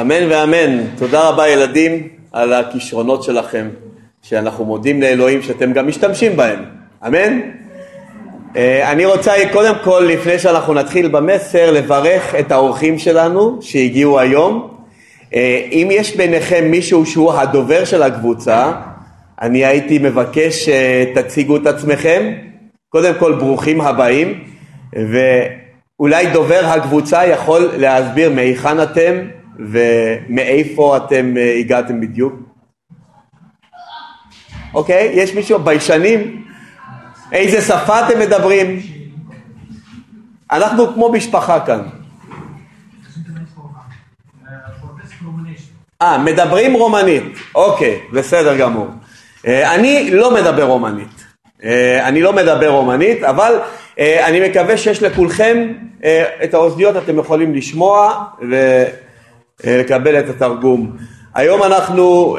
אמן ואמן. תודה רבה ילדים על הכישרונות שלכם, שאנחנו מודים לאלוהים שאתם גם משתמשים בהם. אמן? אה, אני רוצה קודם כל, לפני שאנחנו נתחיל במסר, לברך את האורחים שלנו שהגיעו היום. אה, אם יש ביניכם מישהו שהוא הדובר של הקבוצה, אני הייתי מבקש שתציגו את עצמכם. קודם כל, ברוכים הבאים, ואולי דובר הקבוצה יכול להסביר מהיכן אתם ומאיפה אתם אה, הגעתם בדיוק? אוקיי, יש מישהו ביישנים? איזה שפה אתם מדברים? אנחנו כמו משפחה כאן. אה, מדברים רומנית, אוקיי, בסדר גמור. אה, אני לא מדבר רומנית. אה, אני לא מדבר רומנית, אבל אני מקווה שיש לכולכם את האוזניות, אתם יכולים לשמוע ולקבל את התרגום. היום אנחנו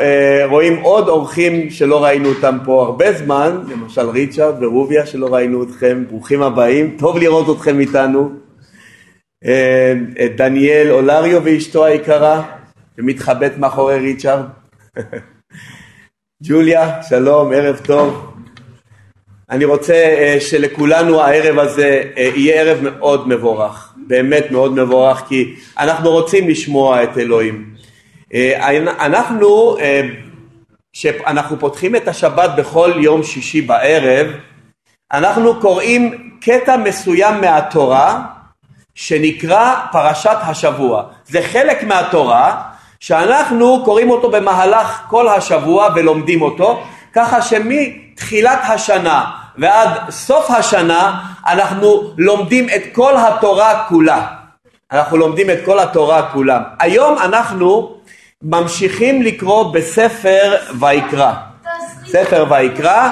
רואים עוד אורחים שלא ראינו אותם פה הרבה זמן, למשל ריצ'רד ורוביה שלא ראינו אתכם, ברוכים הבאים, טוב לראות אתכם איתנו. את דניאל אולריו ואשתו היקרה, שמתחבאת מאחורי ריצ'רד. ג'וליה, שלום, ערב טוב. אני רוצה uh, שלכולנו הערב הזה uh, יהיה ערב מאוד מבורך, באמת מאוד מבורך, כי אנחנו רוצים לשמוע את אלוהים. Uh, אנחנו, כשאנחנו פותחים את השבת בכל יום שישי בערב, אנחנו קוראים קטע מסוים מהתורה שנקרא פרשת השבוע. זה חלק מהתורה שאנחנו קוראים אותו במהלך כל השבוע ולומדים אותו, ככה שמתחילת השנה ועד סוף השנה אנחנו לומדים את כל התורה כולה. אנחנו לומדים את כל התורה כולה. היום אנחנו ממשיכים לקרוא בספר ויקרא. ספר ויקרא,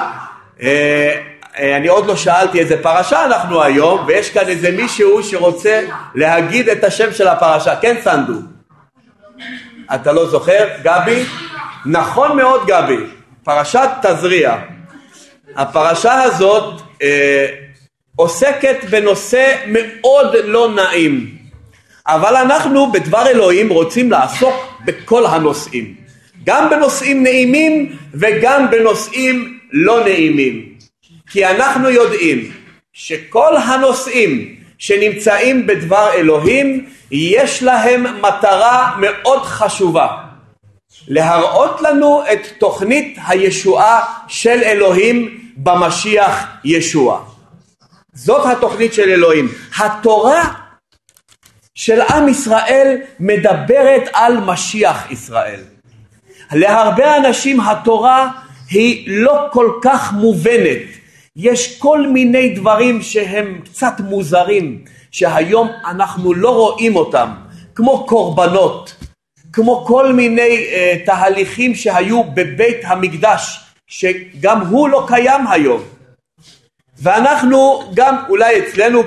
אה, אה, אני עוד לא שאלתי איזה פרשה אנחנו היום, ויש כאן איזה מישהו שרוצה להגיד את השם של הפרשה. כן, סנדו? אתה לא זוכר? גבי? נכון מאוד גבי, פרשת תזריע. הפרשה הזאת אה, עוסקת בנושא מאוד לא נעים, אבל אנחנו בדבר אלוהים רוצים לעסוק בכל הנושאים, גם בנושאים נעימים וגם בנושאים לא נעימים, כי אנחנו יודעים שכל הנושאים שנמצאים בדבר אלוהים יש להם מטרה מאוד חשובה להראות לנו את תוכנית הישועה של אלוהים במשיח ישוע. זאת התוכנית של אלוהים. התורה של עם ישראל מדברת על משיח ישראל. להרבה אנשים התורה היא לא כל כך מובנת. יש כל מיני דברים שהם קצת מוזרים. שהיום אנחנו לא רואים אותם, כמו קורבנות, כמו כל מיני uh, תהליכים שהיו בבית המקדש, שגם הוא לא קיים היום. ואנחנו גם אולי אצלנו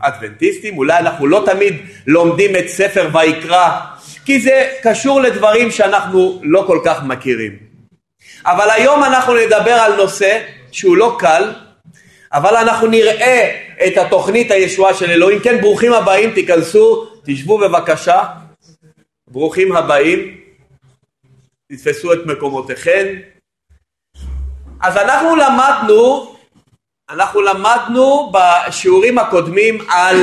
כאדבנטיסטים, אולי אנחנו לא תמיד לומדים את ספר ויקרא, כי זה קשור לדברים שאנחנו לא כל כך מכירים. אבל היום אנחנו נדבר על נושא שהוא לא קל, אבל אנחנו נראה את התוכנית הישועה של אלוהים. כן, ברוכים הבאים, תיכנסו, תשבו בבקשה. ברוכים הבאים, תתפסו את מקומותיכם. אז אנחנו למדנו, אנחנו למדנו בשיעורים הקודמים על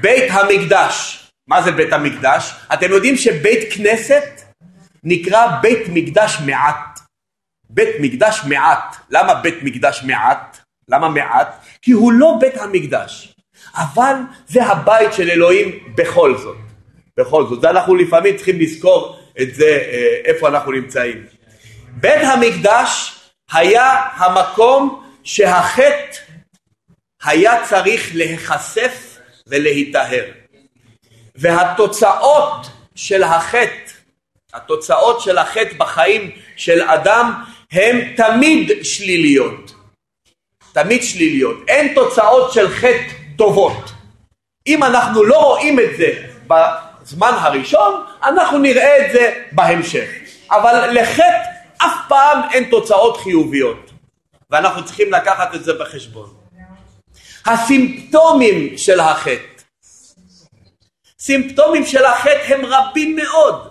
בית המקדש. מה זה בית המקדש? אתם יודעים שבית כנסת נקרא בית מקדש מעט. בית מקדש מעט. למה בית מקדש מעט? למה מעט? כי הוא לא בית המקדש, אבל זה הבית של אלוהים בכל זאת. בכל זאת. אנחנו לפעמים צריכים לזכור את זה, אה, איפה אנחנו נמצאים. בית המקדש היה המקום שהחטא היה צריך להיחשף ולהיטהר. והתוצאות של החטא, התוצאות של החטא בחיים של אדם הן תמיד שליליות. תמיד שליליות. אין תוצאות של חטא טובות. אם אנחנו לא רואים את זה בזמן הראשון, אנחנו נראה את זה בהמשך. אבל לחטא אף פעם אין תוצאות חיוביות, ואנחנו צריכים לקחת את זה בחשבון. הסימפטומים של החטא סימפטומים של החטא הם רבים מאוד,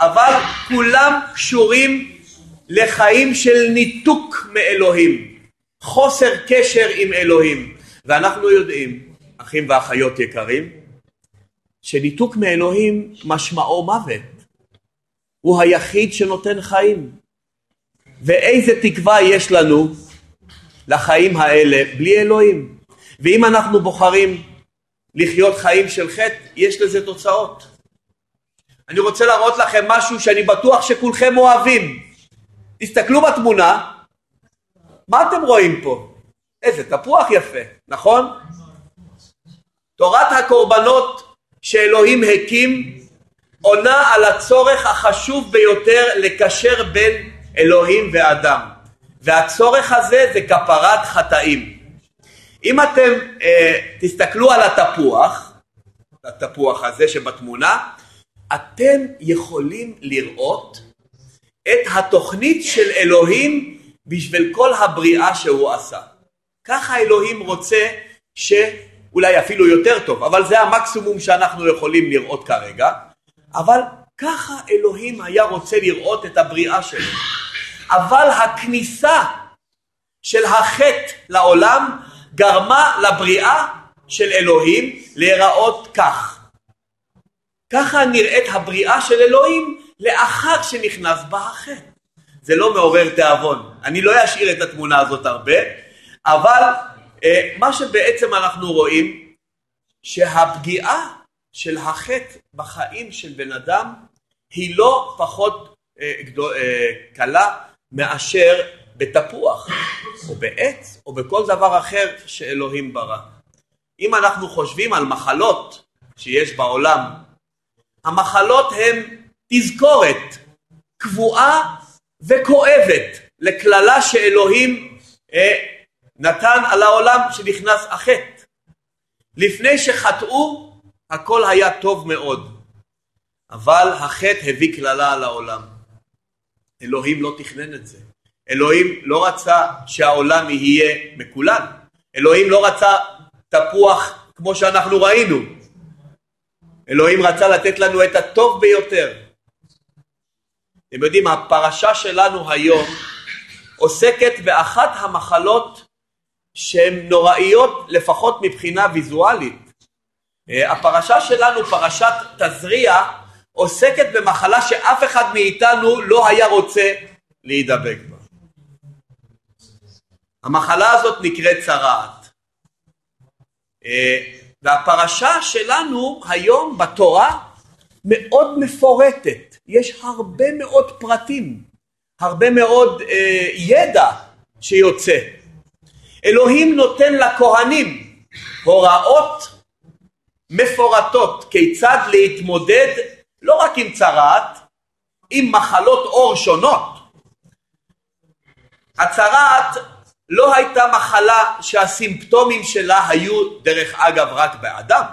אבל כולם קשורים לחיים של ניתוק מאלוהים, חוסר קשר עם אלוהים, ואנחנו יודעים, אחים ואחיות יקרים, שניתוק מאלוהים משמעו מוות. הוא היחיד שנותן חיים. ואיזה תקווה יש לנו לחיים האלה בלי אלוהים. ואם אנחנו בוחרים לחיות חיים של חטא, יש לזה תוצאות. אני רוצה להראות לכם משהו שאני בטוח שכולכם אוהבים. תסתכלו בתמונה, מה אתם רואים פה? איזה תפוח יפה, נכון? תורת הקורבנות שאלוהים הקים עונה על הצורך החשוב ביותר לקשר בין אלוהים ואדם. והצורך הזה זה כפרת חטאים. אם אתם אה, תסתכלו על התפוח התפוח הזה שבתמונה אתם יכולים לראות את התוכנית של אלוהים בשביל כל הבריאה שהוא עשה. ככה אלוהים רוצה שאולי אפילו יותר טוב אבל זה המקסימום שאנחנו יכולים לראות כרגע אבל ככה אלוהים היה רוצה לראות את הבריאה שלו. אבל הכניסה של החטא לעולם גרמה לבריאה של אלוהים להיראות כך. ככה נראית הבריאה של אלוהים לאחר שנכנס בה החטא. זה לא מעורר תיאבון. אני לא אשאיר את התמונה הזאת הרבה, אבל מה שבעצם אנחנו רואים שהפגיעה של החטא בחיים של בן אדם היא לא פחות אה, אה, קלה מאשר בתפוח או בעץ או בכל דבר אחר שאלוהים ברא. אם אנחנו חושבים על מחלות שיש בעולם, המחלות הן תזכורת קבועה וכואבת לקללה שאלוהים אה, נתן על העולם שנכנס החטא. לפני שחטאו הכל היה טוב מאוד, אבל החטא הביא קללה על העולם. אלוהים לא תכנן את זה. אלוהים לא רצה שהעולם יהיה מקולל. אלוהים לא רצה תפוח כמו שאנחנו ראינו. אלוהים רצה לתת לנו את הטוב ביותר. אתם יודעים, הפרשה שלנו היום עוסקת באחת המחלות שהן נוראיות לפחות מבחינה ויזואלית. אה, הפרשה שלנו, פרשת תזריע, עוסקת במחלה שאף אחד מאיתנו לא היה רוצה להידבק בה. המחלה הזאת נקראת צרעת. אה, והפרשה שלנו היום בתורה מאוד מפורטת, יש הרבה מאוד פרטים, הרבה מאוד אה, ידע שיוצא. אלוהים נותן לכהנים הוראות מפורטות כיצד להתמודד לא רק עם צרעת, עם מחלות עור שונות. הצרעת לא הייתה מחלה שהסימפטומים שלה היו דרך אגב רק באדם.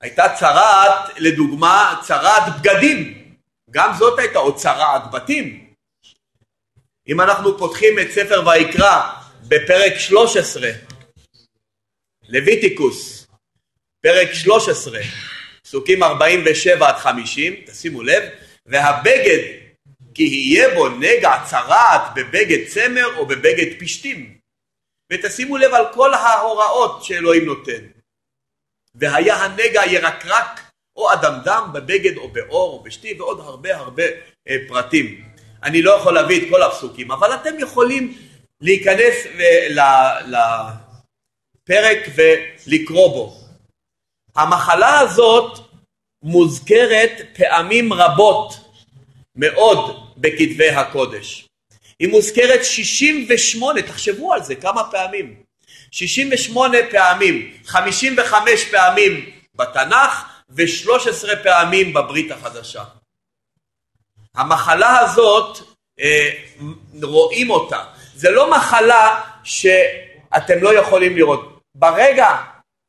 הייתה צרעת, לדוגמה, צרעת בגדים, גם זאת הייתה עוד צרעת בתים. אם אנחנו פותחים את ספר ויקרא בפרק 13, לויטיקוס, פרק 13, פסוקים 47 עד 50, תשימו לב, והבגד כי יהיה בו נגע צרעת בבגד צמר או בבגד פשתים. ותשימו לב על כל ההוראות שאלוהים נותן. והיה הנגע ירקרק או אדמדם בבגד או באור או בשתי ועוד הרבה הרבה אה, פרטים. אני לא יכול להביא את כל הפסוקים, אבל אתם יכולים להיכנס לפרק ולקרוא בו. המחלה הזאת מוזכרת פעמים רבות מאוד בכתבי הקודש. היא מוזכרת 68, תחשבו על זה כמה פעמים. 68 פעמים, 55 פעמים בתנ"ך ו-13 פעמים בברית החדשה. המחלה הזאת, אה, רואים אותה. זה לא מחלה שאתם לא יכולים לראות. ברגע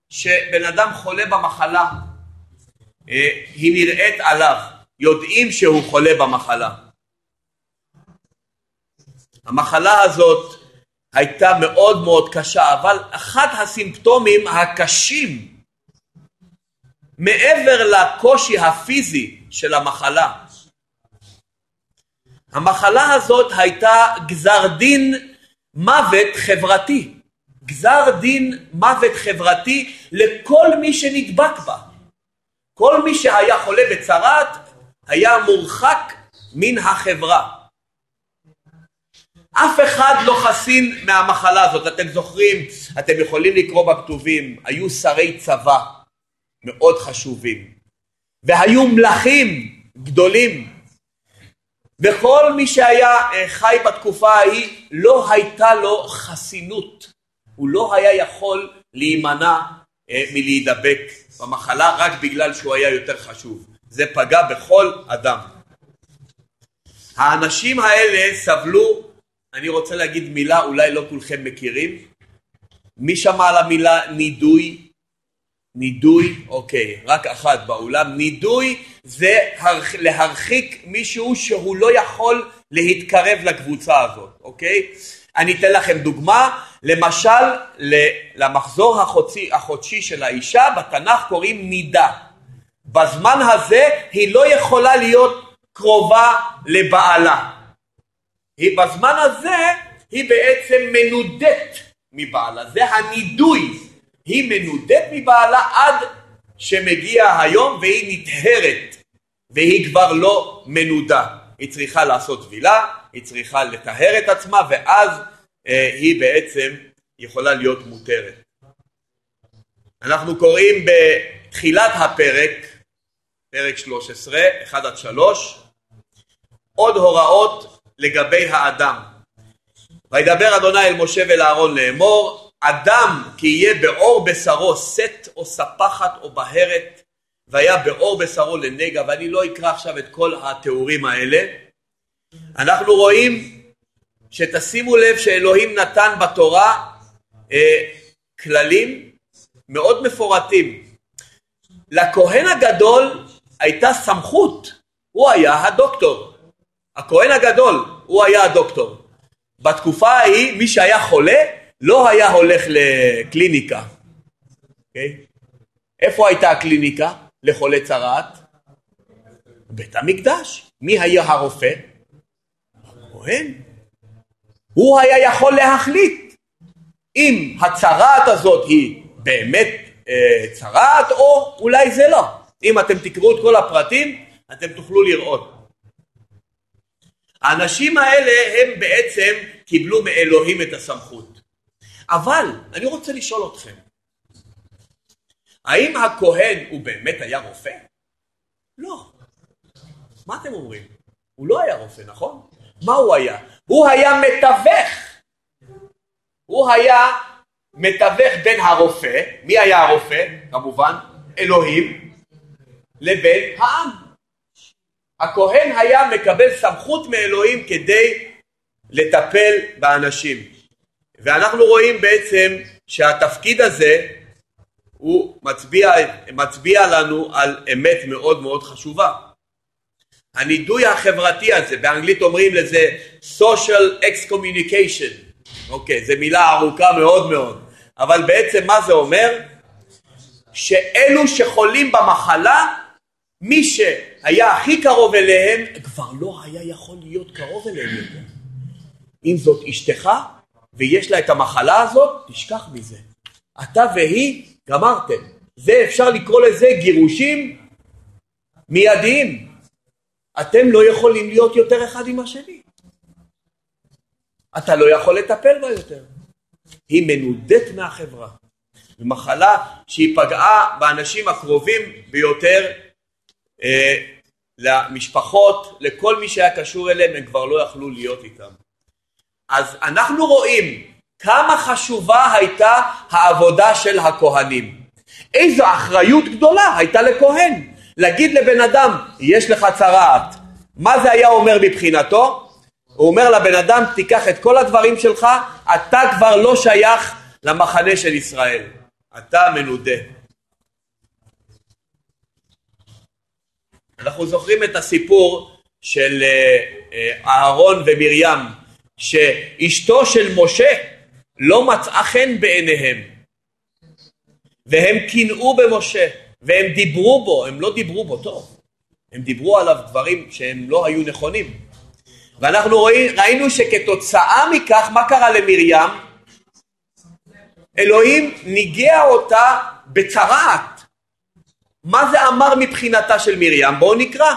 שבן אדם חולה במחלה, אה, היא נראית עליו, יודעים שהוא חולה במחלה. המחלה הזאת הייתה מאוד מאוד קשה, אבל אחד הסימפטומים הקשים מעבר לקושי הפיזי של המחלה, המחלה הזאת הייתה גזר דין מוות חברתי, גזר דין מוות חברתי לכל מי שנדבק בה. כל מי שהיה חולה בצרעת היה מורחק מן החברה. אף אחד לא חסין מהמחלה הזאת. אתם זוכרים, אתם יכולים לקרוא בכתובים, היו שרי צבא מאוד חשובים, והיו מלכים גדולים, וכל מי שהיה אה, חי בתקופה ההיא לא הייתה לו חסינות, הוא לא היה יכול להימנע אה, מלהידבק במחלה רק בגלל שהוא היה יותר חשוב. זה פגע בכל אדם. האנשים האלה סבלו, אני רוצה להגיד מילה, אולי לא כולכם מכירים. מי שמע על המילה נידוי? נידוי, אוקיי, רק אחת באולם. נידוי זה להרחיק מישהו שהוא לא יכול להתקרב לקבוצה הזאת, אוקיי? אני אתן לכם דוגמה, למשל למחזור החודשי, החודשי של האישה בתנ"ך קוראים נידה. בזמן הזה היא לא יכולה להיות קרובה לבעלה. היא בזמן הזה היא בעצם מנודת מבעלה, זה הנידוי. היא מנודת מבעלה עד שמגיע היום והיא נטהרת והיא כבר לא מנודה. היא צריכה לעשות טבילה, היא צריכה לטהר את עצמה ואז אה, היא בעצם יכולה להיות מותרת. אנחנו קוראים בתחילת הפרק, פרק 13, 1 עד 3, עוד הוראות לגבי האדם. וידבר אדוני אל משה ואל אהרון לאמור, אדם כי יהיה בעור בשרו שאת או ספחת או בהרת, והיה בעור בשרו לנגע, ואני לא אקרא עכשיו את כל התיאורים האלה. אנחנו רואים שתשימו לב שאלוהים נתן בתורה אה, כללים מאוד מפורטים. לכהן הגדול הייתה סמכות, הוא היה הדוקטור. הכהן הגדול, הוא היה הדוקטור. בתקופה ההיא, מי שהיה חולה, לא היה הולך לקליניקה. Okay? אוקיי? איפה הייתה הקליניקה לחולי צרעת? בית המקדש. מי היה הרופא? הכהן. הוא היה יכול להחליט אם הצרעת הזאת היא באמת אה, צרעת או אולי זה לא. אם אתם תקראו את כל הפרטים אתם תוכלו לראות. האנשים האלה הם בעצם קיבלו מאלוהים את הסמכות. אבל אני רוצה לשאול אתכם, האם הכהן הוא באמת היה רופא? לא. מה אתם אומרים? הוא לא היה רופא, נכון? מה הוא היה? הוא היה מתווך. הוא היה מתווך בין הרופא, מי היה הרופא? כמובן, אלוהים, לבין העם. הכהן היה מקבל סמכות מאלוהים כדי לטפל באנשים. ואנחנו רואים בעצם שהתפקיד הזה הוא מצביע, מצביע לנו על אמת מאוד מאוד חשובה. הנידוי החברתי הזה, באנגלית אומרים לזה social excommunication, אוקיי, זו מילה ארוכה מאוד מאוד, אבל בעצם מה זה אומר? שאלו שחולים במחלה, מי שהיה הכי קרוב אליהם, כבר לא היה יכול להיות קרוב אליהם יותר. אם זאת אשתך ויש לה את המחלה הזאת, תשכח מזה. אתה והיא גמרתם. זה אפשר לקרוא לזה גירושים מיידיים. אתם לא יכולים להיות יותר אחד עם השני. אתה לא יכול לטפל בה יותר. היא מנודת מהחברה. מחלה שהיא פגעה באנשים הקרובים ביותר אה, למשפחות, לכל מי שהיה קשור אליהם, הם כבר לא יכלו להיות איתם. אז אנחנו רואים כמה חשובה הייתה העבודה של הכהנים. איזו אחריות גדולה הייתה לכהן. להגיד לבן אדם, יש לך צרעת, מה זה היה אומר מבחינתו? הוא אומר לבן אדם, תיקח את כל הדברים שלך, אתה כבר לא שייך למחנה של ישראל, אתה מנודה. אנחנו זוכרים את הסיפור של אה, אה, אהרון ומרים, שאשתו של משה לא מצאה חן בעיניהם, והם קינאו במשה, והם דיברו בו, הם לא דיברו בו טוב, הם דיברו עליו דברים שהם לא היו נכונים. ואנחנו רואים, ראינו שכתוצאה מכך, מה קרה למרים? אלוהים ניגע אותה בצרעת. מה זה אמר מבחינתה של מרים? בואו נקרא.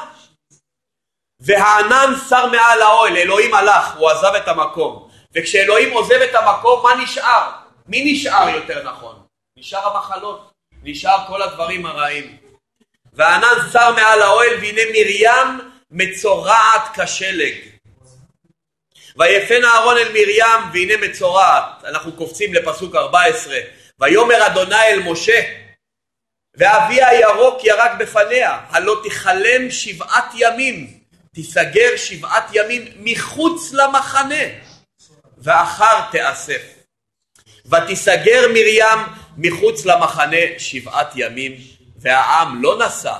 והענן שר מעל האוהל, אלוהים הלך, הוא עזב את המקום. וכשאלוהים עוזב את המקום, מה נשאר? מי נשאר יותר נכון? נשאר המחלות, נשאר כל הדברים הרעים. והענן שר מעל האוהל, והנה מרים מצורעת כשלג. ויפן אהרון אל מרים, והנה מצורעת. אנחנו קופצים לפסוק 14. ויאמר אדוני אל משה, ואביה הירוק ירק בפניה, הלא תכלם שבעת ימים, תיסגר שבעת ימים מחוץ למחנה, ואחר תאסף. ותיסגר מרים מחוץ למחנה שבעת ימים, והעם לא נסע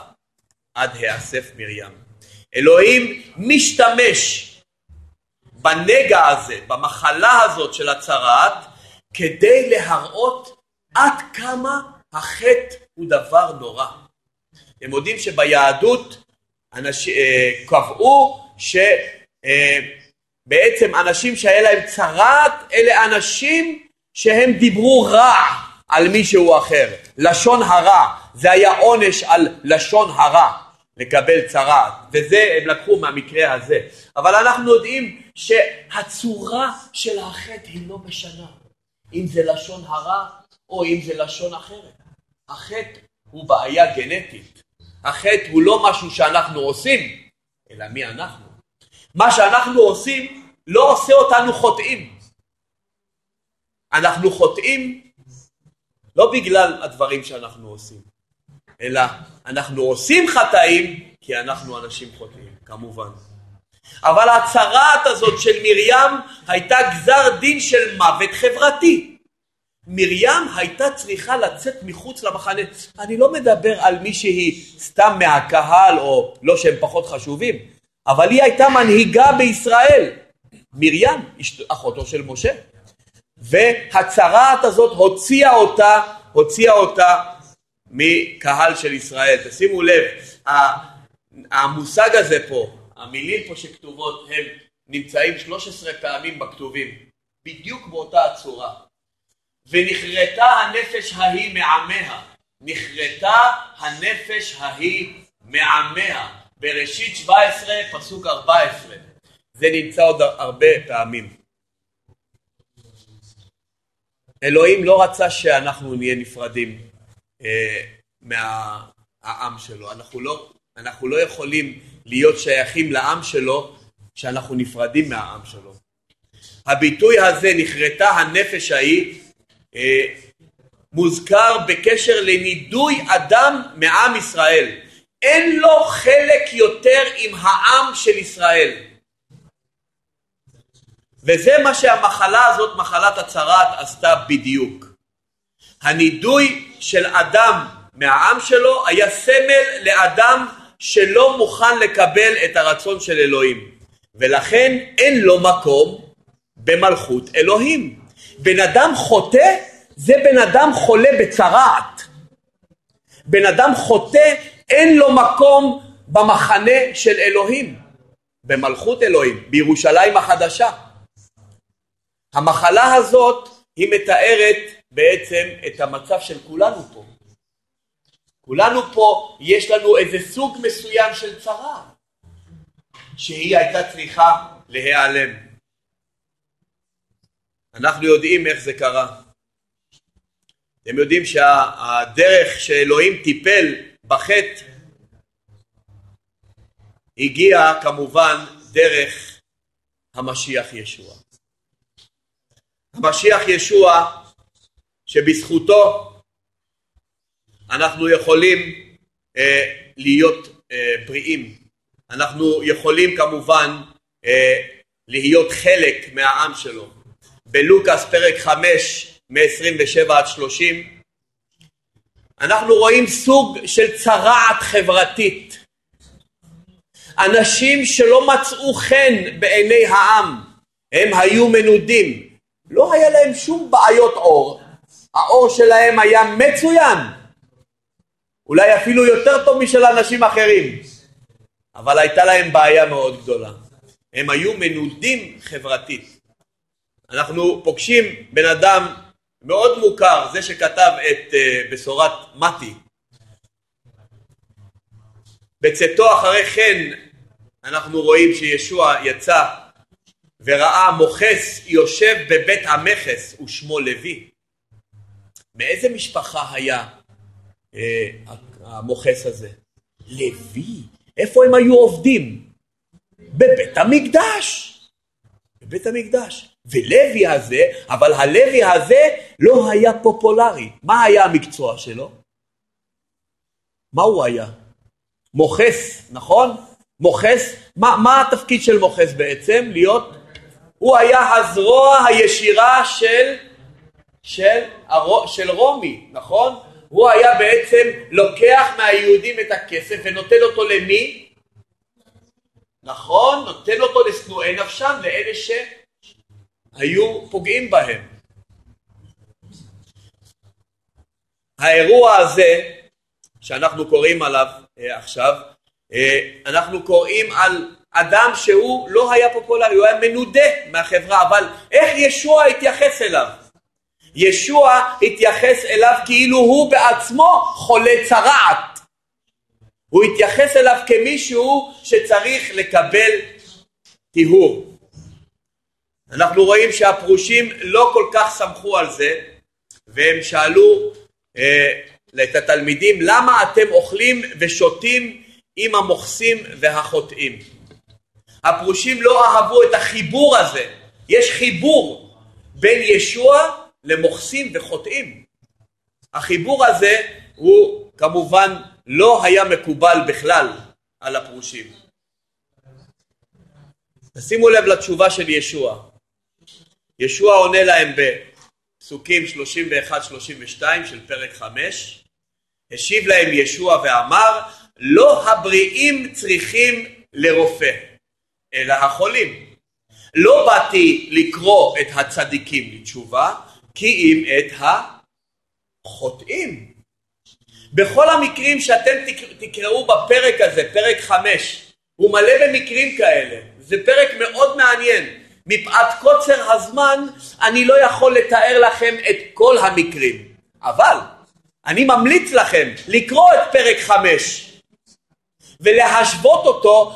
עד האסף מרים. אלוהים משתמש בנגע הזה, במחלה הזאת של הצרעת, כדי להראות עד כמה החטא הוא דבר נורא. אתם יודעים שביהדות אנש, אה, קבעו שבעצם אה, אנשים שהיה להם צרעת אלה אנשים שהם דיברו רע על מישהו אחר. לשון הרע, זה היה עונש על לשון הרע, לקבל צרעת, וזה הם לקחו מהמקרה הזה. אבל אנחנו יודעים שהצורה של החטא היא לא משנה, אם זה לשון הרע או אם זה לשון אחרת. החטא הוא בעיה גנטית. החטא הוא לא משהו שאנחנו עושים, אלא מי אנחנו. מה שאנחנו עושים לא עושה אותנו חוטאים. אנחנו חוטאים לא בגלל הדברים שאנחנו עושים, אלא אנחנו עושים חטאים כי אנחנו אנשים חוטאים, כמובן. אבל הצרעת הזאת של מרים הייתה גזר דין של מוות חברתי. מרים הייתה צריכה לצאת מחוץ למחנה. אני לא מדבר על מי שהיא סתם מהקהל או לא שהם פחות חשובים, אבל היא הייתה מנהיגה בישראל. מרים, אחותו של משה. והצרעת הזאת הוציאה אותה, הוציאה אותה מקהל של ישראל. תשימו לב, המושג הזה פה, המילים פה שכתובות הם נמצאים 13 פעמים בכתובים, בדיוק באותה הצורה. ונכרתה הנפש ההיא מעמיה, נכרתה הנפש ההיא מעמיה, בראשית 17 פסוק 14, זה נמצא עוד הרבה פעמים. אלוהים לא רצה שאנחנו נהיה נפרדים אה, מהעם שלו, אנחנו לא, אנחנו לא יכולים להיות שייכים לעם שלו כשאנחנו נפרדים מהעם שלו. הביטוי הזה נכרתה הנפש ההיא מוזכר בקשר לנידוי אדם מעם ישראל. אין לו חלק יותר עם העם של ישראל. וזה מה שהמחלה הזאת, מחלת הצרת, עשתה בדיוק. הנידוי של אדם מהעם שלו היה סמל לאדם שלא מוכן לקבל את הרצון של אלוהים, ולכן אין לו מקום במלכות אלוהים. בן אדם חוטא זה בן אדם חולה בצרעת. בן אדם חוטא אין לו מקום במחנה של אלוהים, במלכות אלוהים, בירושלים החדשה. המחלה הזאת היא מתארת בעצם את המצב של כולנו פה. כולנו פה יש לנו איזה סוג מסוים של צרה שהיא הייתה צריכה להיעלם. אנחנו יודעים איך זה קרה. אתם יודעים שהדרך שאלוהים טיפל בחטא הגיעה כמובן דרך המשיח ישוע. המשיח ישוע שבזכותו אנחנו יכולים אה, להיות אה, בריאים. אנחנו יכולים כמובן אה, להיות חלק מהעם שלו. בלוקאס פרק 5 מ-27 עד 30 אנחנו רואים סוג של צרעת חברתית. אנשים שלא מצאו חן בעיני העם, הם היו מנודים, לא היה להם שום בעיות עור, העור שלהם היה מצוין, אולי אפילו יותר טוב משל אנשים אחרים, אבל הייתה להם בעיה מאוד גדולה. הם היו מנודים חברתית. אנחנו פוגשים בן אדם מאוד מוכר, זה שכתב את uh, בשורת מתי. בצאתו אחרי כן אנחנו רואים שישוע יצא וראה מוכס יושב בבית המכס ושמו לוי. מאיזה משפחה היה אה, המוכס הזה? לוי. איפה הם היו עובדים? בבית המקדש. בבית המקדש. ולוי הזה, אבל הלוי הזה לא היה פופולרי. מה היה המקצוע שלו? מה הוא היה? מוכס, נכון? מוכס, מה, מה התפקיד של מוכס בעצם? להיות, הוא היה הזרוע הישירה של, של, של רומי, נכון? הוא היה בעצם לוקח מהיהודים את הכסף ונותן אותו למי? נכון, נותן אותו לשנואי נפשם, לאלה שהיו פוגעים בהם. האירוע הזה שאנחנו קוראים עליו אה, עכשיו, אה, אנחנו קוראים על אדם שהוא לא היה פופולרי, הוא היה מנודה מהחברה, אבל איך ישוע התייחס אליו? ישוע התייחס אליו כאילו הוא בעצמו חולה צרעת. הוא התייחס אליו כמישהו שצריך לקבל טיהור. אנחנו רואים שהפרושים לא כל כך סמכו על זה והם שאלו אה, את התלמידים למה אתם אוכלים ושותים עם המוכסים והחוטאים. הפרושים לא אהבו את החיבור הזה. יש חיבור בין ישוע למוכסים וחוטאים. החיבור הזה הוא כמובן לא היה מקובל בכלל על הפרושים. תשימו לב לתשובה של ישוע. ישוע עונה להם בפסוקים 31-32 של פרק 5. השיב להם ישוע ואמר לא הבריאים צריכים לרופא, אלא החולים. לא באתי לקרוא את הצדיקים לתשובה, כי אם את החוטאים. בכל המקרים שאתם תקראו בפרק הזה, פרק חמש, הוא מלא במקרים כאלה. זה פרק מאוד מעניין. מפאת קוצר הזמן אני לא יכול לתאר לכם את כל המקרים. אבל אני ממליץ לכם לקרוא את פרק חמש ולהשוות אותו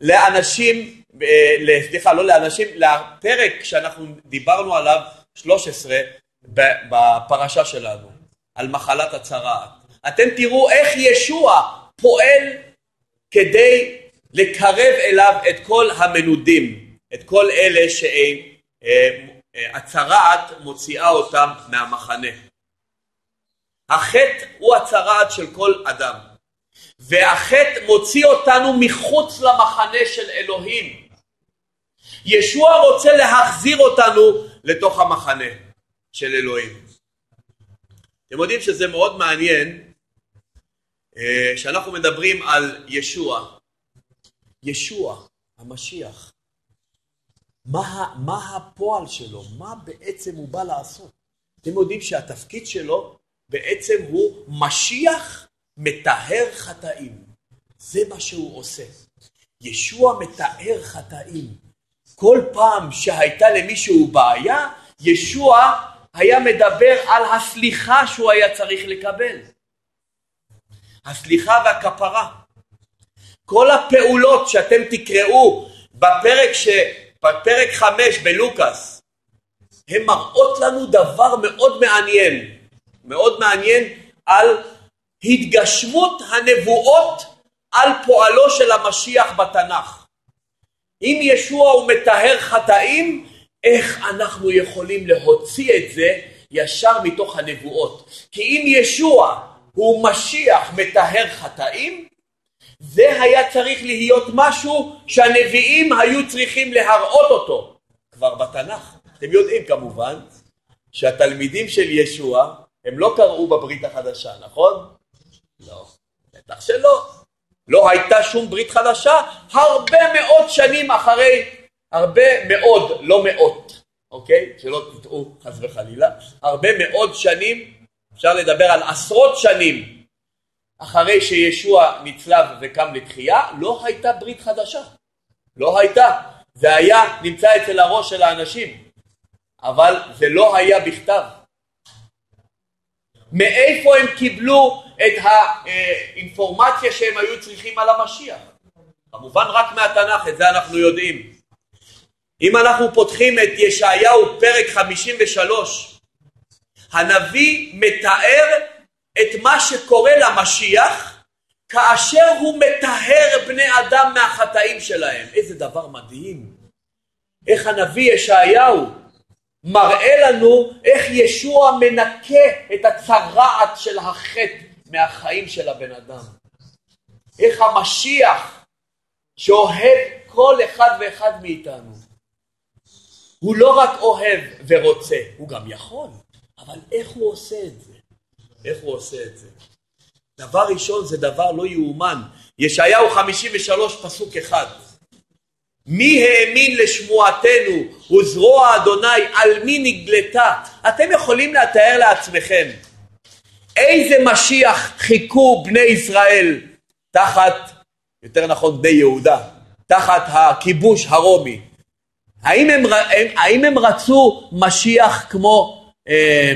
לאנשים, אה, סליחה, לא לאנשים, לפרק שאנחנו דיברנו עליו, 13, בפרשה שלנו, על מחלת הצרעת. אתם תראו איך ישוע פועל כדי לקרב אליו את כל המנודים, את כל אלה שהצרעת אה, מוציאה אותם מהמחנה. החטא הוא הצרעת של כל אדם. והחטא מוציא אותנו מחוץ למחנה של אלוהים. ישוע רוצה להחזיר אותנו לתוך המחנה של אלוהים. אתם יודעים שזה מאוד מעניין אה, שאנחנו מדברים על ישוע. ישוע, המשיח. מה, מה הפועל שלו? מה בעצם הוא בא לעשות? אתם יודעים שהתפקיד שלו בעצם הוא משיח מטהר חטאים. זה מה שהוא עושה. ישוע מטהר חטאים. כל פעם שהייתה למישהו בעיה, ישוע היה מדבר על הסליחה שהוא היה צריך לקבל. הסליחה והכפרה. כל הפעולות שאתם תקראו בפרק, ש... בפרק חמש בלוקאס, הן מראות לנו דבר מאוד מעניין, מאוד מעניין על התגשמות הנבואות על פועלו של המשיח בתנ"ך. אם ישוע הוא מטהר חטאים, איך אנחנו יכולים להוציא את זה ישר מתוך הנבואות? כי אם ישוע הוא משיח מטהר חטאים, זה היה צריך להיות משהו שהנביאים היו צריכים להראות אותו כבר בתנ"ך. אתם יודעים כמובן שהתלמידים של ישוע הם לא קראו בברית החדשה, נכון? לא, בטח שלא. לא הייתה שום ברית חדשה הרבה מאוד שנים אחרי, הרבה מאוד, לא מאות, אוקיי? שלא תטעו חס וחלילה, הרבה מאוד שנים, אפשר לדבר על עשרות שנים אחרי שישוע נצלב וקם לתחייה, לא הייתה ברית חדשה. לא הייתה. זה היה נמצא אצל הראש של האנשים, אבל זה לא היה בכתב. מאיפה הם קיבלו את האינפורמציה שהם היו צריכים על המשיח? כמובן רק מהתנ"ך, את זה אנחנו יודעים. אם אנחנו פותחים את ישעיהו פרק 53, הנביא מתאר את מה שקורה למשיח כאשר הוא מטהר בני אדם מהחטאים שלהם. איזה דבר מדהים. איך הנביא ישעיהו מראה לנו איך ישוע מנקה את הצרעת של החטא מהחיים של הבן אדם. איך המשיח שאוהב כל אחד ואחד מאיתנו, הוא לא רק אוהב ורוצה, הוא גם יכול, אבל איך הוא עושה את זה? איך הוא עושה את זה? דבר ראשון זה דבר לא יאומן. ישעיהו 53 פסוק אחד מי האמין לשמועתנו וזרוע אדוני על מי נגלתה? אתם יכולים לתאר לעצמכם איזה משיח חיכו בני ישראל תחת, יותר נכון בני יהודה, תחת הכיבוש הרומי. האם הם, הם, האם הם רצו משיח כמו אה,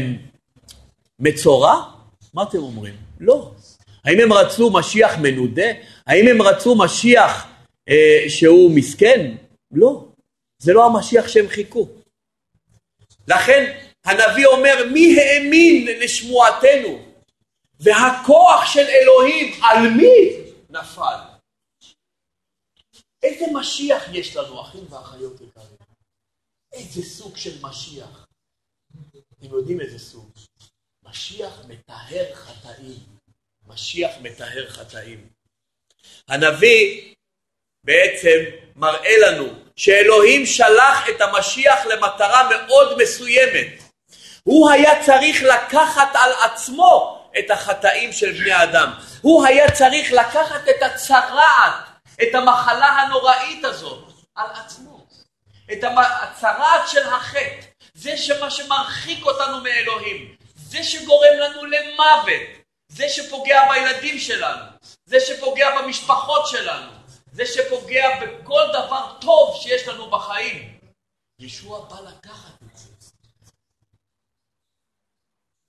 מצורע? מה אתם אומרים? לא. האם הם רצו משיח מנודה? האם הם רצו משיח אה, שהוא מסכן? לא. זה לא המשיח שהם חיכו. לכן הנביא אומר מי האמין לשמועתנו והכוח של אלוהים על מי נפל. איזה משיח יש לנו אחים ואחיות יקרים? איזה סוג של משיח? אתם יודעים איזה סוג? משיח מטהר חטאים. משיח מטהר חטאים. הנביא בעצם מראה לנו שאלוהים שלח את המשיח למטרה מאוד מסוימת. הוא היה צריך לקחת על עצמו את החטאים של בני אדם. הוא היה צריך לקחת את הצרעת, את המחלה הנוראית הזאת על עצמו. את הצרעת של החטא. זה שמה שמרחיק אותנו מאלוהים. זה שגורם לנו למוות. זה שפוגע בילדים שלנו. זה שפוגע במשפחות שלנו. זה שפוגע בכל דבר טוב שיש לנו בחיים. ישוע בא לקחת את זה.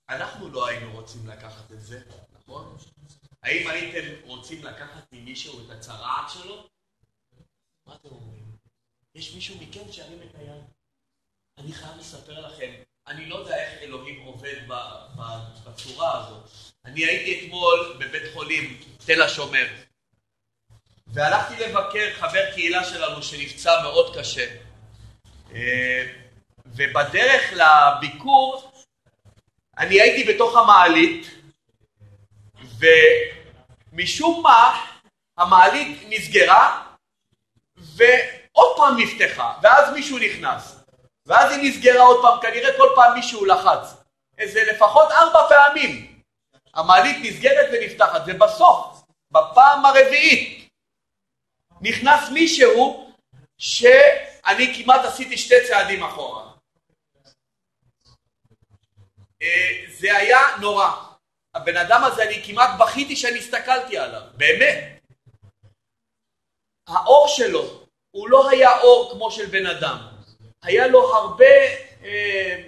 אנחנו לא היינו רוצים לקחת את זה, נכון? האם הייתם רוצים לקחת ממישהו את הצרעת שלו? מה אתם אומרים? יש מישהו מכם שירים את היד? אני חייב לספר לכם, אני לא יודע איך אלוהים עובד בצורה הזאת. אני הייתי אתמול בבית חולים תל השומר. והלכתי לבקר חבר קהילה שלנו שנפצע מאוד קשה. אה, ובדרך לביקור אני הייתי בתוך המעלית ומשום מה המעלית נסגרה ועוד פעם נפתחה ואז מישהו נכנס ואז היא נסגרה עוד פעם, כנראה כל פעם מישהו לחץ איזה לפחות ארבע פעמים המעלית נסגרת ונפתחת ובסוף בפעם הרביעית נכנס מישהו שאני כמעט עשיתי שתי צעדים אחורה. אה, זה היה נורא. הבן אדם הזה, אני כמעט בכיתי שאני הסתכלתי עליו, באמת. האור שלו, הוא לא היה אור כמו של בן אדם. היה לו הרבה אה,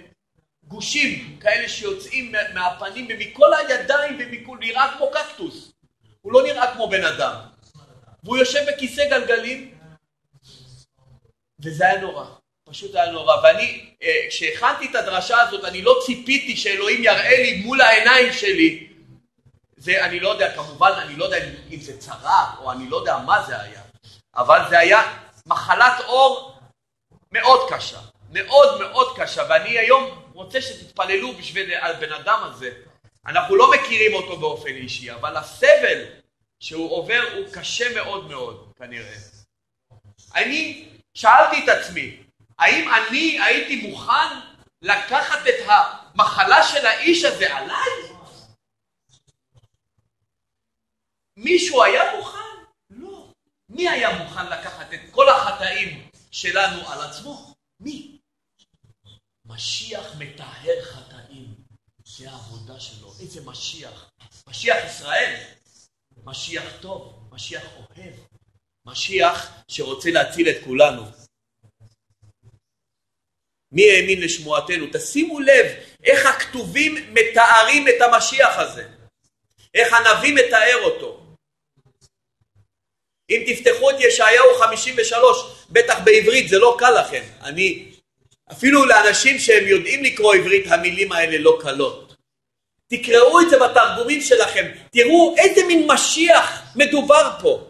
גושים כאלה שיוצאים מהפנים ומכל הידיים ומכל, נראה כמו קקטוס. הוא לא נראה כמו בן אדם. והוא יושב בכיסא גלגלים, וזה היה נורא, פשוט היה נורא. ואני, אה, כשהכנתי את הדרשה הזאת, אני לא ציפיתי שאלוהים יראה לי מול העיניים שלי, זה, אני לא יודע, כמובן, אני לא יודע אם זה צרה, או אני לא יודע מה זה היה, אבל זה היה מחלת אור מאוד קשה, מאוד מאוד קשה, ואני היום רוצה שתתפללו בשביל הבן אדם הזה. אנחנו לא מכירים אותו באופן אישי, אבל הסבל שהוא עובר הוא קשה מאוד מאוד כנראה. אני שאלתי את עצמי, האם אני הייתי מוכן לקחת את המחלה של האיש הזה עליי? מישהו היה מוכן? לא. מי היה מוכן לקחת את כל החטאים שלנו על עצמו? מי? משיח מטהר חטאים. זה העבודה שלו. איזה משיח? משיח ישראל. משיח טוב, משיח אוהב, משיח שרוצה להציל את כולנו. מי האמין לשמועתנו? תשימו לב איך הכתובים מתארים את המשיח הזה, איך הנביא מתאר אותו. אם תפתחו את ישעיהו 53, בטח בעברית, זה לא קל לכם. אני, אפילו לאנשים שהם יודעים לקרוא עברית, המילים האלה לא קלות. תקראו את זה בתרגומים שלכם, תראו איזה מין משיח מדובר פה.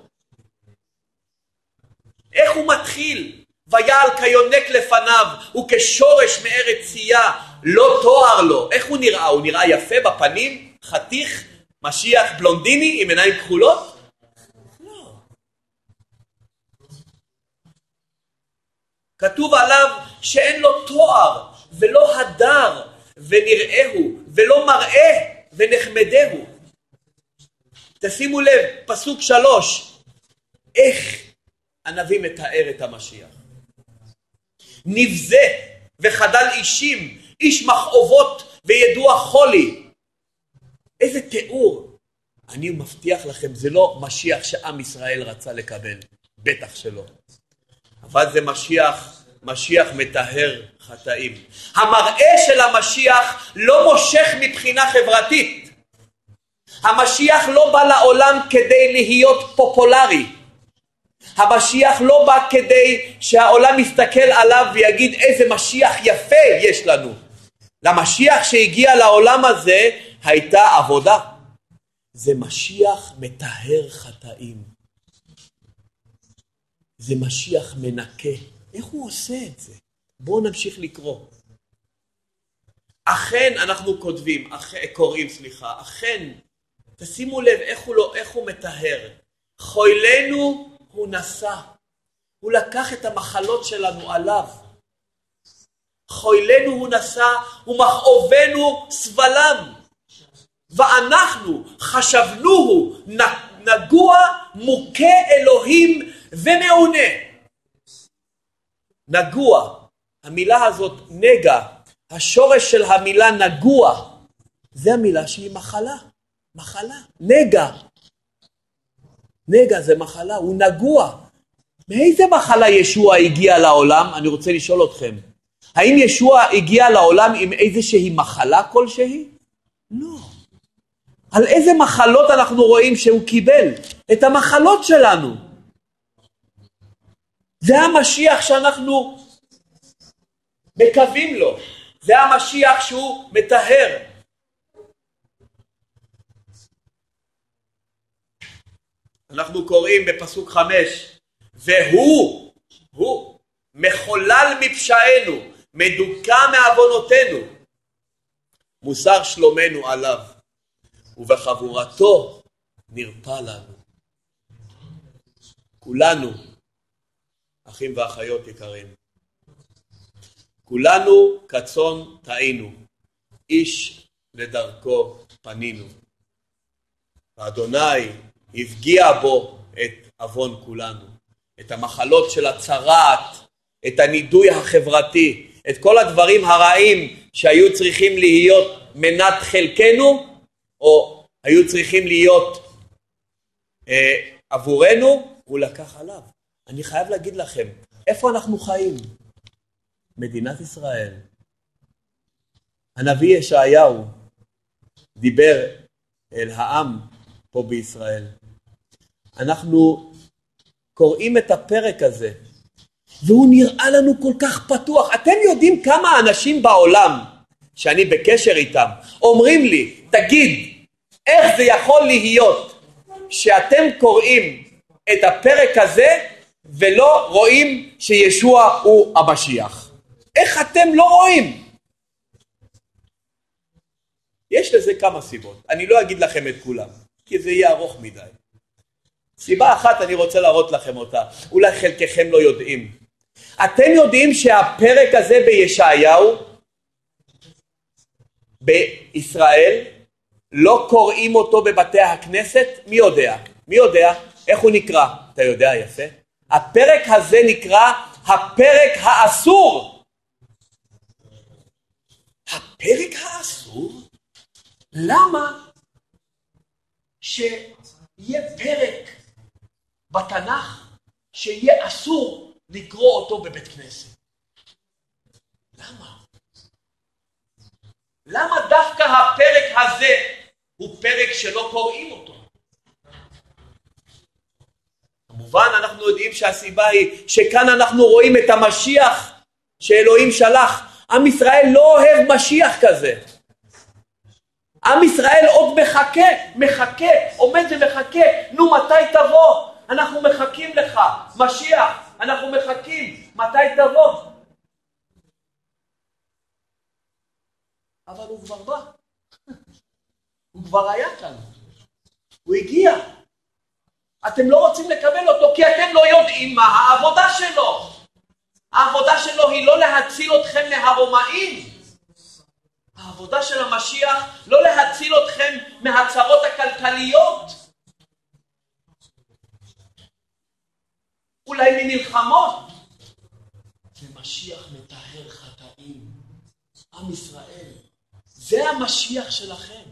איך הוא מתחיל? ויעל כיונק לפניו וכשורש מארץ צייה לא תואר לו. איך הוא נראה? הוא נראה יפה בפנים? חתיך? משיח בלונדיני עם עיניים כחולות? כתוב עליו שאין לו תואר ולא הדר ונראהו ולא מראה ונחמדהו. תשימו לב, פסוק שלוש, איך הנביא מתאר את המשיח. נבזה וחדל אישים, איש מכאובות וידוע חולי. איזה תיאור. אני מבטיח לכם, זה לא משיח שעם ישראל רצה לקבל, בטח שלא. אבל זה משיח, משיח מטהר חטאים. המראה של המשיח לא מושך מבחינה חברתית. המשיח לא בא לעולם כדי להיות פופולרי. המשיח לא בא כדי שהעולם יסתכל עליו ויגיד איזה משיח יפה יש לנו. למשיח שהגיע לעולם הזה הייתה עבודה. זה משיח מטהר חטאים. זה משיח מנקה. איך הוא עושה את זה? בואו נמשיך לקרוא. אכן אנחנו כותבים, אכ... קוראים סליחה, אכן, תשימו לב איך הוא, לא, איך הוא מטהר. חוילנו הוא נשא. הוא לקח את המחלות שלנו עליו. חוילנו הוא נשא ומכאובנו סבלם. ואנחנו חשבנוהו נגוע מוכה אלוהים ומעונה. נגוע, המילה הזאת נגע, השורש של המילה נגוע, זה המילה שהיא מחלה, מחלה, נגע, נגע זה מחלה, הוא נגוע. מאיזה מחלה ישוע הגיע לעולם? אני רוצה לשאול אתכם. האם ישוע הגיע לעולם עם איזושהי מחלה כלשהי? לא. על איזה מחלות אנחנו רואים שהוא קיבל? את המחלות שלנו. זה המשיח שאנחנו מקווים לו. זה המשיח שהוא מטהר. אנחנו קוראים בפסוק חמש, והוא, הוא, מחולל מפשענו, מדוכא מעוונותינו, מוסר שלומנו עליו, ובחבורתו נרפא לנו. כולנו, אחים ואחיות יקרים, כולנו כצאן טעינו, איש לדרכו פנינו. ואדוני הפגיע בו את עוון כולנו, את המחלות של הצרעת, את הנידוי החברתי, את כל הדברים הרעים שהיו צריכים להיות מנת חלקנו, או היו צריכים להיות אה, עבורנו, הוא לקח עליו. אני חייב להגיד לכם, איפה אנחנו חיים? מדינת ישראל. הנביא ישעיהו דיבר אל העם פה בישראל. אנחנו קוראים את הפרק הזה, והוא נראה לנו כל כך פתוח. אתם יודעים כמה אנשים בעולם שאני בקשר איתם אומרים לי, תגיד, איך זה יכול להיות שאתם קוראים את הפרק הזה ולא רואים שישוע הוא המשיח? איך אתם לא רואים? יש לזה כמה סיבות, אני לא אגיד לכם את כולם, כי זה יהיה ארוך מדי. סיבה אחת אני רוצה להראות לכם אותה, אולי חלקכם לא יודעים. אתם יודעים שהפרק הזה בישעיהו, בישראל, לא קוראים אותו בבתי הכנסת? מי יודע? מי יודע? איך הוא נקרא? אתה יודע יפה? הפרק הזה נקרא הפרק האסור. הפרק האסור? למה ש... יהיה פרק בתנ"ך שיהיה אסור לקרוא אותו בבית כנסת. למה? למה דווקא הפרק הזה הוא פרק שלא קוראים אותו? כמובן אנחנו יודעים שהסיבה היא שכאן אנחנו רואים את המשיח שאלוהים שלח. עם ישראל לא אוהב משיח כזה. עם ישראל עוד מחכה, מחכה, עומד ומחכה, נו מתי תבוא? אנחנו מחכים לך, משיח, אנחנו מחכים, מתי תבוא? אבל הוא כבר בא, הוא כבר היה כאן, הוא הגיע. אתם לא רוצים לקבל אותו כי אתם לא יודעים מה העבודה שלו. העבודה שלו היא לא להציל אתכם מהרומאים. העבודה של המשיח לא להציל אתכם מהצרות הכלכליות. אולי ממלחמות. ומשיח מטהר חטאים. עם ישראל, זה המשיח שלכם.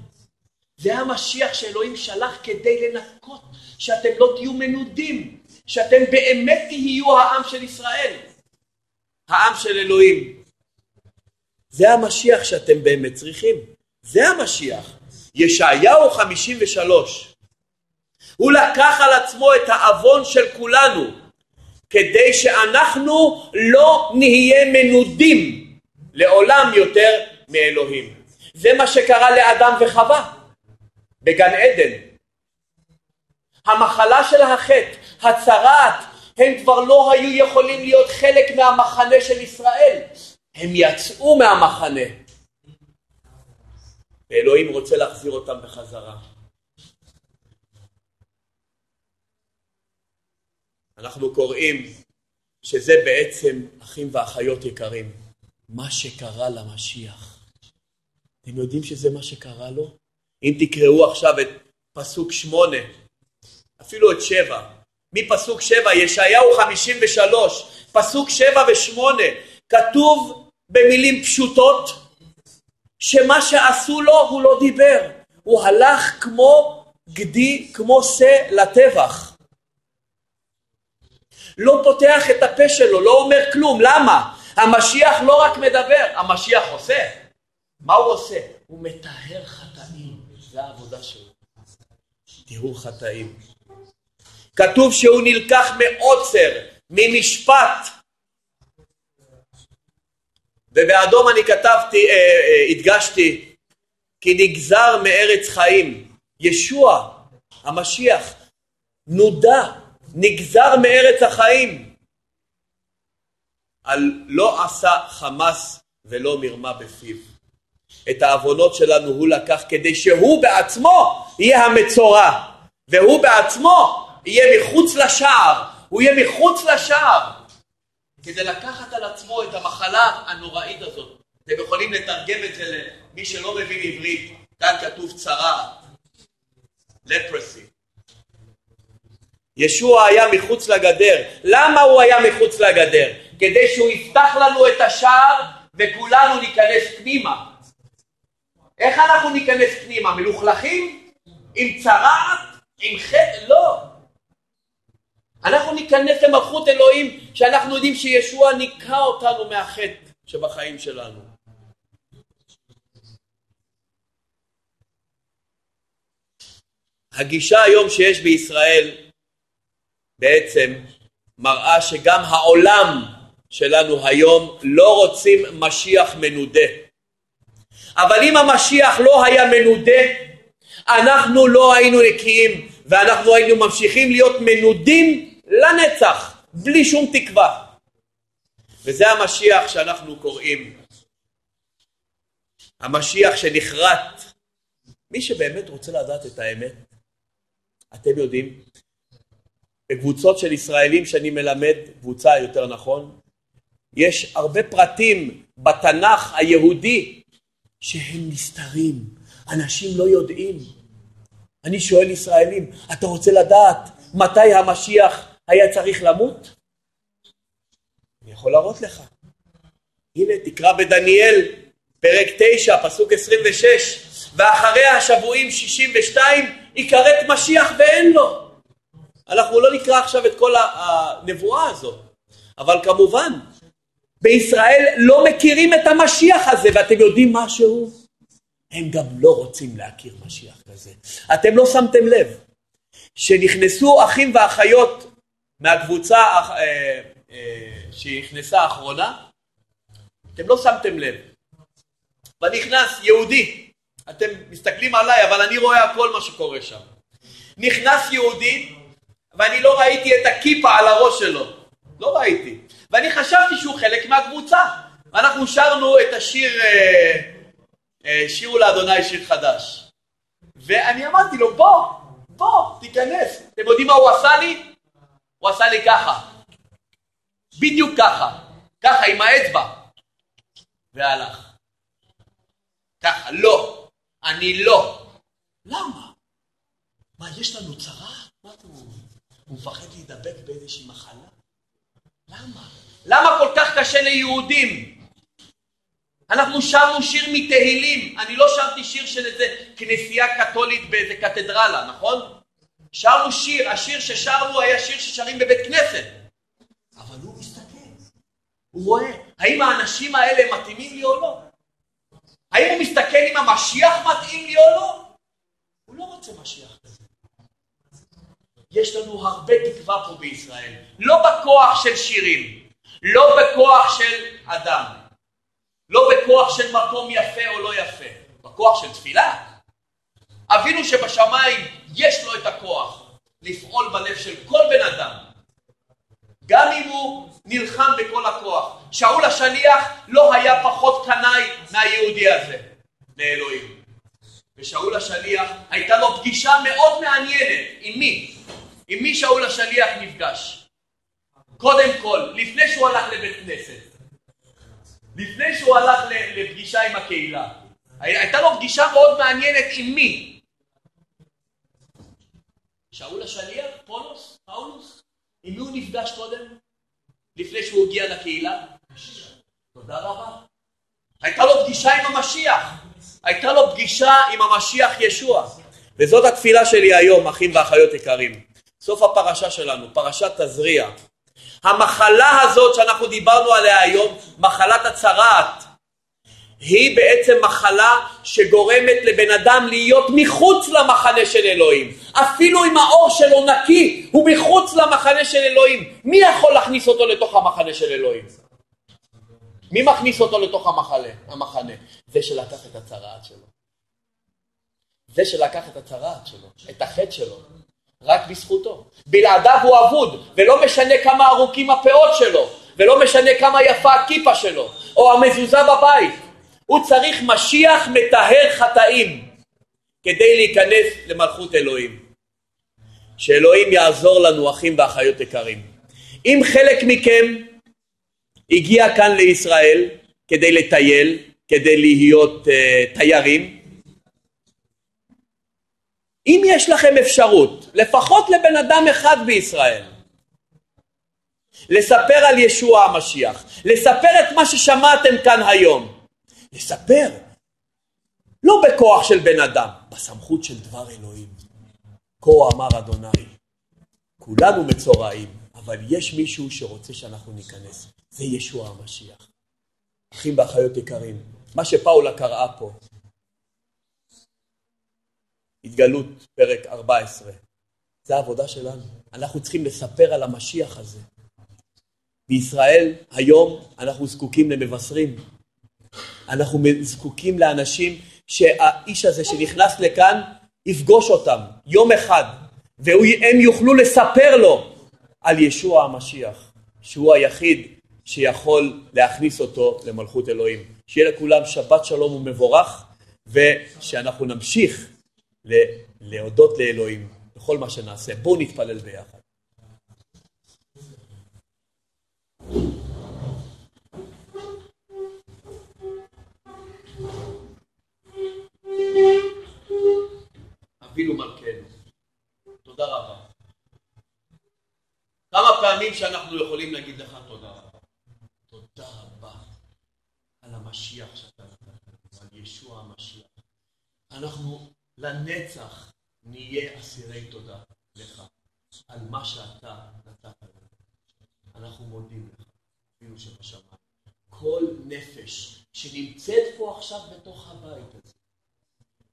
זה המשיח שאלוהים שלח כדי לנקות, שאתם לא תהיו מנודים, שאתם באמת תהיו העם של ישראל, העם של אלוהים. זה המשיח שאתם באמת צריכים, זה המשיח. ישעיהו 53, הוא לקח על עצמו את העוון של כולנו, כדי שאנחנו לא נהיה מנודים לעולם יותר מאלוהים. זה מה שקרה לאדם וחווה. בגן עדן. המחלה של החטא, הצרעת, הם כבר לא היו יכולים להיות חלק מהמחנה של ישראל. הם יצאו מהמחנה. ואלוהים רוצה להחזיר אותם בחזרה. אנחנו קוראים שזה בעצם, אחים ואחיות יקרים, מה שקרה למשיח. אתם יודעים שזה מה שקרה לו? אם תקראו עכשיו את פסוק שמונה, אפילו את שבע, מפסוק שבע, ישעיהו חמישים ושלוש, פסוק שבע ושמונה, כתוב במילים פשוטות, שמה שעשו לו הוא לא דיבר, הוא הלך כמו גדי, כמו שא לטבח. לא פותח את הפה שלו, לא אומר כלום, למה? המשיח לא רק מדבר, המשיח עושה. מה הוא עושה? הוא מטהר חטאים. זה העבודה שלו. תראו חטאים. כתוב שהוא נלקח מעוצר, ממשפט. ובאדום אני כתבתי, אה, אה, הדגשתי, כי נגזר מארץ חיים. ישוע, המשיח, נודע, נגזר מארץ החיים. על לא עשה חמס ולא מרמה בפיו. את העוונות שלנו הוא לקח כדי שהוא בעצמו יהיה המצורע והוא בעצמו יהיה מחוץ לשער, הוא יהיה מחוץ לשער כדי לקחת על עצמו את המחלה הנוראית הזאת. אתם יכולים לתרגם את זה למי שלא מבין עברית, כאן כתוב צרה, לפרסי. ישוע היה מחוץ לגדר. למה הוא היה מחוץ לגדר? כדי שהוא יפתח לנו את השער וכולנו ניכנס פנימה. איך אנחנו ניכנס פנימה? מלוכלכים? עם צרעת? עם חטא? לא. אנחנו ניכנס למלכות אלוהים שאנחנו יודעים שישוע ניקה אותנו מהחטא שבחיים שלנו. הגישה היום שיש בישראל בעצם מראה שגם העולם שלנו היום לא רוצים משיח מנודה. אבל אם המשיח לא היה מנודה, אנחנו לא היינו נקיים ואנחנו היינו ממשיכים להיות מנודים לנצח, בלי שום תקווה. וזה המשיח שאנחנו קוראים. המשיח שנחרט. מי שבאמת רוצה לדעת את האמת, אתם יודעים, בקבוצות של ישראלים שאני מלמד, קבוצה יותר נכון, יש הרבה פרטים בתנ"ך היהודי שהם נסתרים, אנשים לא יודעים. אני שואל ישראלים, אתה רוצה לדעת מתי המשיח היה צריך למות? אני יכול להראות לך. הנה, תקרא בדניאל, פרק 9, פסוק 26, ואחרי השבועים 62, יכרת משיח ואין לו. אנחנו לא נקרא עכשיו את כל הנבואה הזאת, אבל כמובן, בישראל לא מכירים את המשיח הזה, ואתם יודעים משהו? הם גם לא רוצים להכיר משיח כזה. אתם לא שמתם לב שנכנסו אחים ואחיות מהקבוצה אה, אה, שנכנסה האחרונה, אתם לא שמתם לב. ונכנס יהודי, אתם מסתכלים עליי, אבל אני רואה הכל מה שקורה שם. נכנס יהודי, ואני לא ראיתי את הכיפה על הראש שלו. לא ראיתי. ואני חשבתי שהוא חלק מהקבוצה. ואנחנו שרנו את השיר, אה, אה, שירו לאדוני שיר חדש. ואני אמרתי לו, בוא, בוא, תיכנס. אתם יודעים מה הוא עשה לי? הוא עשה לי ככה. בדיוק ככה. ככה, עם האצבע. והלך. ככה, לא. אני לא. למה? מה, יש לנו צרה? מה אתם אומרים? הוא מפחד להידבק באיזושהי מחלה? למה? למה כל כך קשה ליהודים? אנחנו שרנו שיר מתהילים, אני לא שרתי שיר של איזה כנסייה קתולית באיזה קתדרלה, נכון? שרנו שיר, השיר ששרנו היה שיר ששרים בבית כנסת. אבל הוא מסתכל, הוא רואה, האם האנשים האלה מתאימים לי או לא? האם הוא מסתכל אם המשיח מתאים לי או לא? הוא לא רוצה משיח כזה. יש לנו הרבה תקווה פה בישראל, לא בכוח של שירים, לא בכוח של אדם, לא בכוח של מקום יפה או לא יפה, בכוח של תפילה. אבינו שבשמיים יש לו את הכוח לפעול בלב של כל בן אדם, גם אם הוא נלחם בכל הכוח. שאול השליח לא היה פחות קנאי מהיהודי הזה לאלוהים. ושאול השליח הייתה לו פגישה מאוד מעניינת. עם מי? עם מי שאול השליח נפגש? קודם כל, לפני שהוא הלך לבית כנסת. לפני שהוא הלך לפגישה עם הקהילה. הייתה לו פגישה מאוד מעניינת עם מי? שאול השליח? פולוס? פאולוס? עם מי הוא נפגש קודם? לפני שהוא הגיע לקהילה? תודה רבה. הייתה לו פגישה עם המשיח. הייתה לו פגישה עם המשיח ישוע. וזאת התפילה שלי היום, אחים ואחיות יקרים. סוף הפרשה שלנו, פרשת תזריע. המחלה הזאת שאנחנו דיברנו עליה היום, מחלת הצרעת, היא בעצם מחלה שגורמת לבן אדם להיות מחוץ למחנה של אלוהים. אפילו אם האור שלו נקי, הוא מחוץ למחנה של אלוהים. מי יכול להכניס אותו לתוך המחנה של אלוהים? מי מכניס אותו לתוך המחנה? המחנה? זה שלקח את הצרעת שלו. זה שלקח את הצרעת שלו, את החטא שלו, רק בזכותו. בלעדיו הוא אבוד, ולא משנה כמה ארוכים הפאות שלו, ולא משנה כמה יפה הכיפה שלו, או המזוזה בבית. הוא צריך משיח מטהר חטאים כדי להיכנס למלכות אלוהים. שאלוהים יעזור לנו אחים ואחיות יקרים. אם חלק מכם הגיע כאן לישראל כדי לטייל, כדי להיות uh, תיירים, אם יש לכם אפשרות, לפחות לבן אדם אחד בישראל, לספר על ישוע המשיח, לספר את מה ששמעתם כאן היום, לספר, לא בכוח של בן אדם, בסמכות של דבר אלוהים. כה אמר אדוני, כולנו מצורעים, אבל יש מישהו שרוצה שאנחנו ניכנס, זה ישוע המשיח. אחים ואחיות יקרים, מה שפאולה קראה פה, התגלות פרק 14, זה העבודה שלנו. אנחנו צריכים לספר על המשיח הזה. בישראל היום אנחנו זקוקים למבשרים, אנחנו זקוקים לאנשים שהאיש הזה שנכנס לכאן יפגוש אותם יום אחד והם יוכלו לספר לו על ישוע המשיח שהוא היחיד שיכול להכניס אותו למלכות אלוהים. שיהיה לכולם שבת שלום ומבורך ושאנחנו נמשיך להודות לאלוהים בכל מה שנעשה. בואו נתפלל ביחד. אבינו מלכנו, תודה רבה. כמה פעמים שאנחנו יכולים להגיד לך תודה רבה. תודה רבה על המשיח שאתה נתת לנו, על ישוע המשיח. אנחנו לנצח נהיה אסירי תודה לך על מה שאתה נתת לנו. אנחנו מודים לך, אפילו שבשמיים. כל נפש שנמצאת פה עכשיו בתוך הבית הזה,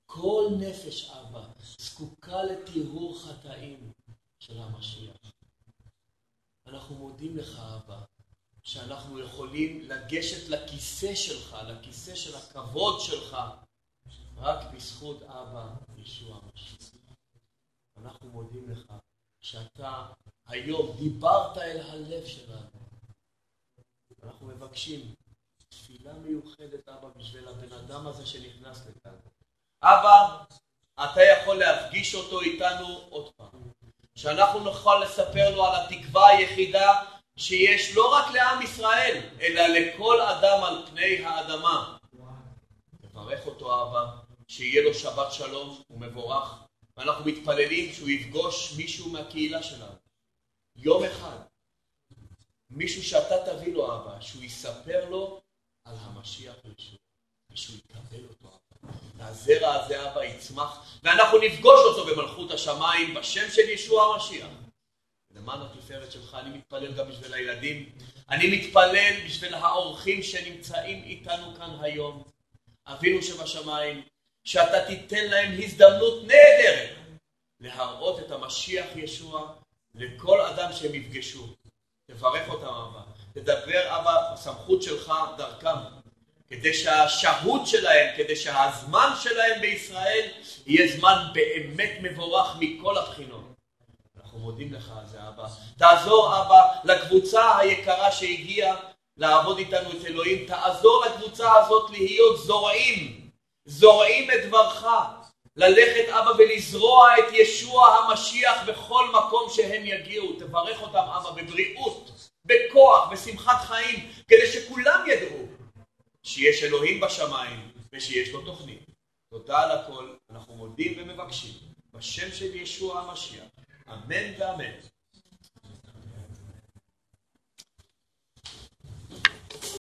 כל נפש אבא זקוקה לטיהור חטאים של המשיח. אנחנו מודים לך אבא שאנחנו יכולים לגשת לכיסא שלך, לכיסא של הכבוד שלך, רק בזכות אבא ישוע המשיח. אנחנו מודים לך שאתה היום דיברת אל הלב שלנו. אנחנו מבקשים תפילה מיוחדת, אבא, בשביל הבן אדם הזה שנכנס לכאן. אבא, אתה יכול להפגיש אותו איתנו עוד פעם. שאנחנו נוכל לספר לו על התקווה היחידה שיש לא רק לעם ישראל, אלא לכל אדם על פני האדמה. תברך אותו אבא, שיהיה לו שבת שלום ומבורך, ואנחנו מתפללים שהוא יפגוש מישהו מהקהילה שלנו. יום אחד, מישהו שאתה תביא לו אבא, שהוא יספר לו על המשיח ישוע, ושהוא יקבל אותו אבא. והזרע הזה אבא יצמח, ואנחנו נפגוש אותו במלכות השמיים בשם של ישוע המשיח. למען התפארת שלך, אני מתפלל גם בשביל הילדים, אני מתפלל בשביל האורחים שנמצאים איתנו כאן היום. אבינו שבשמיים, שאתה תיתן להם הזדמנות נהדרת להראות את המשיח ישוע לכל אדם שהם יפגשו. תברך אותם אבא, תדבר אבא בסמכות שלך דרכם, כדי שהשהות שלהם, כדי שהזמן שלהם בישראל יהיה זמן באמת מבורך מכל הבחינות. אנחנו מודים לך על זה אבא. תעזור אבא לקבוצה היקרה שהגיעה לעבוד איתנו את אלוהים, תעזור לקבוצה הזאת להיות זורעים, זורעים את דברך, ללכת אבא ולזרוע את ישוע המשיח בכל מקום שהם יגיעו. תברך אותם אבא בבריאות, בכוח, בשמחת חיים, כדי שכולם ידעו שיש אלוהים בשמיים ושיש לו תוכנית. תודה על הכל, אנחנו מודים ומבקשים בשם של ישוע המשיח, אמן ואמן.